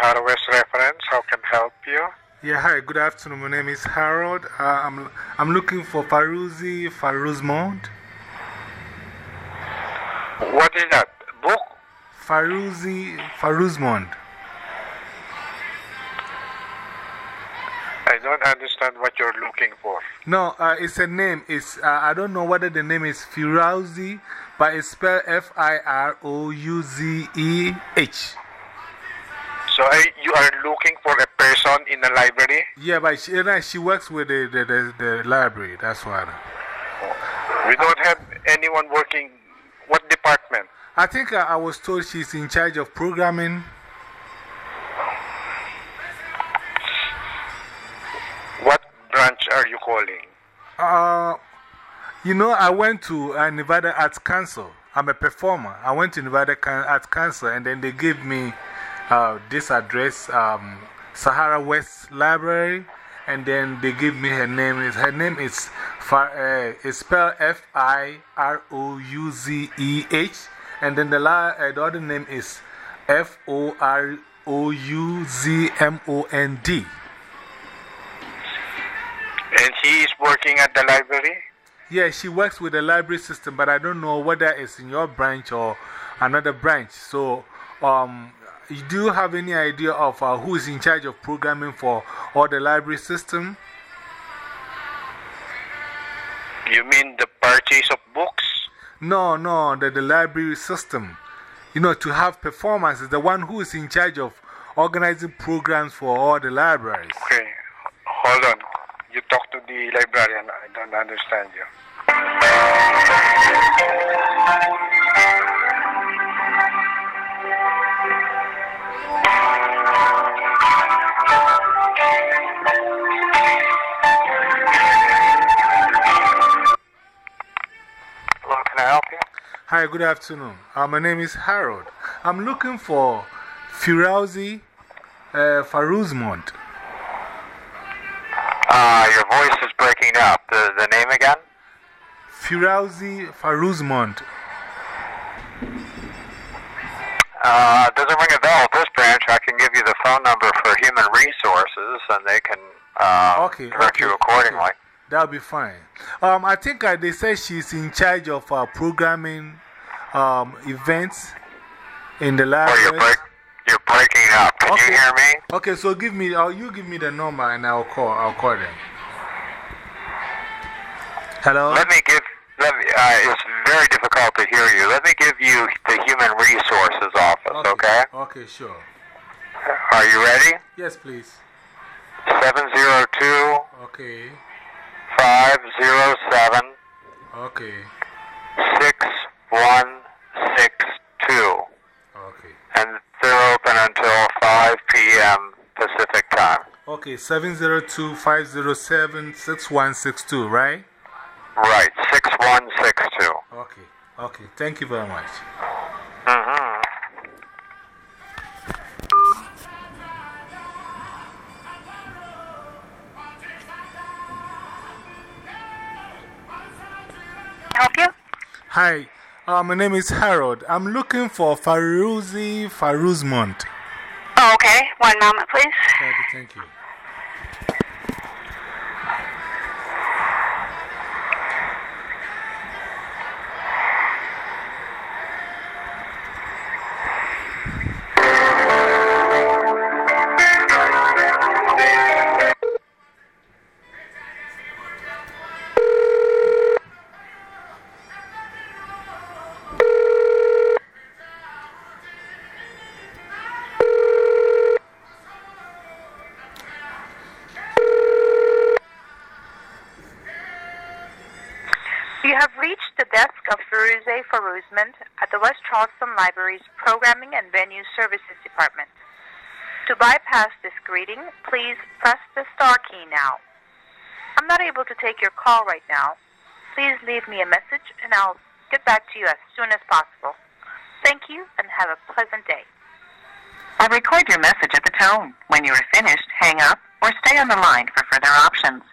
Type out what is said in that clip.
Sahara West reference. How can I help you? Yeah, hi, good afternoon. My name is Harold. Uh, I'm, I'm looking for Farouzi Farouzmond. What is that? Book? Farouzi Farouzmond. I don't understand what you're looking for. No, uh, it's a name. It's, uh, I don't know whether the name is Firouzi, but it's spelled F I R O U Z E H. So I, you are looking for a person in the library? Yeah, but she, she works with the, the, the, the library. That's why. We don't have anyone working. What department? I think I, I was told she's in charge of programming. What branch are you calling? Uh, you know, I went to uh, Nevada Arts Council. I'm a performer. I went to Nevada Arts Council and then they gave me uh, this address, um, Sahara West Library. And then they gave me her name. Is her name is Far,、uh, it's spelled F I R O U Z E H. And then the, la uh, the other name is F O R O U Z M O N D. And she is working at the library? Yeah, she works with the library system, but I don't know whether it's in your branch or another branch. So, um, do you have any idea of uh, who is in charge of programming for all the library system? You mean the purchase of books? No, no, the, the library system. You know, to have performances, the one who is in charge of organizing programs for all the libraries. Okay, hold on. You talk to the librarian. I don't understand you. Can I help you? Hi, good afternoon. Uh, my name is Harold. I'm looking for Firouzi uh, Farouzmond. Uh, your voice is breaking up. The, the name again? Firouzi Farouzmond. Uh, doesn't ring a bell at this branch. I can give you the phone number for human resources, and they can uh, Okay, direct okay, you accordingly. okay. That'll be fine. Um, I think uh, they say she's in charge of uh, programming um, events in the Oh, you're, library. break, you're breaking up. Can Okay. you hear me? Okay, so give me, uh, you give me the number and I'll call, I'll call them. Hello? Let me give. Let me, uh, it's very difficult to hear you. Let me give you the human resources office. Okay. Okay, sure. Are you ready? Yes, please. Seven zero two Okay, five zero seven okay, six one six two. okay. and they're open until 5 p.m. Pacific time. Okay, 702 507 6162, right? Right, 6162. Okay, okay. Thank you very much. Mm-hmm. help Hi, uh, my name is Harold. I'm looking for Farouzi Farouzmont. Oh, okay. One moment, please. You, thank you. You have reached the desk of Firuze Farouzmand at the West Charleston Library's Programming and Venue Services Department. To bypass this greeting, please press the star key now. I'm not able to take your call right now. Please leave me a message and I'll get back to you as soon as possible. Thank you and have a pleasant day. Or record your message at the tone. When you are finished, hang up or stay on the line for further options.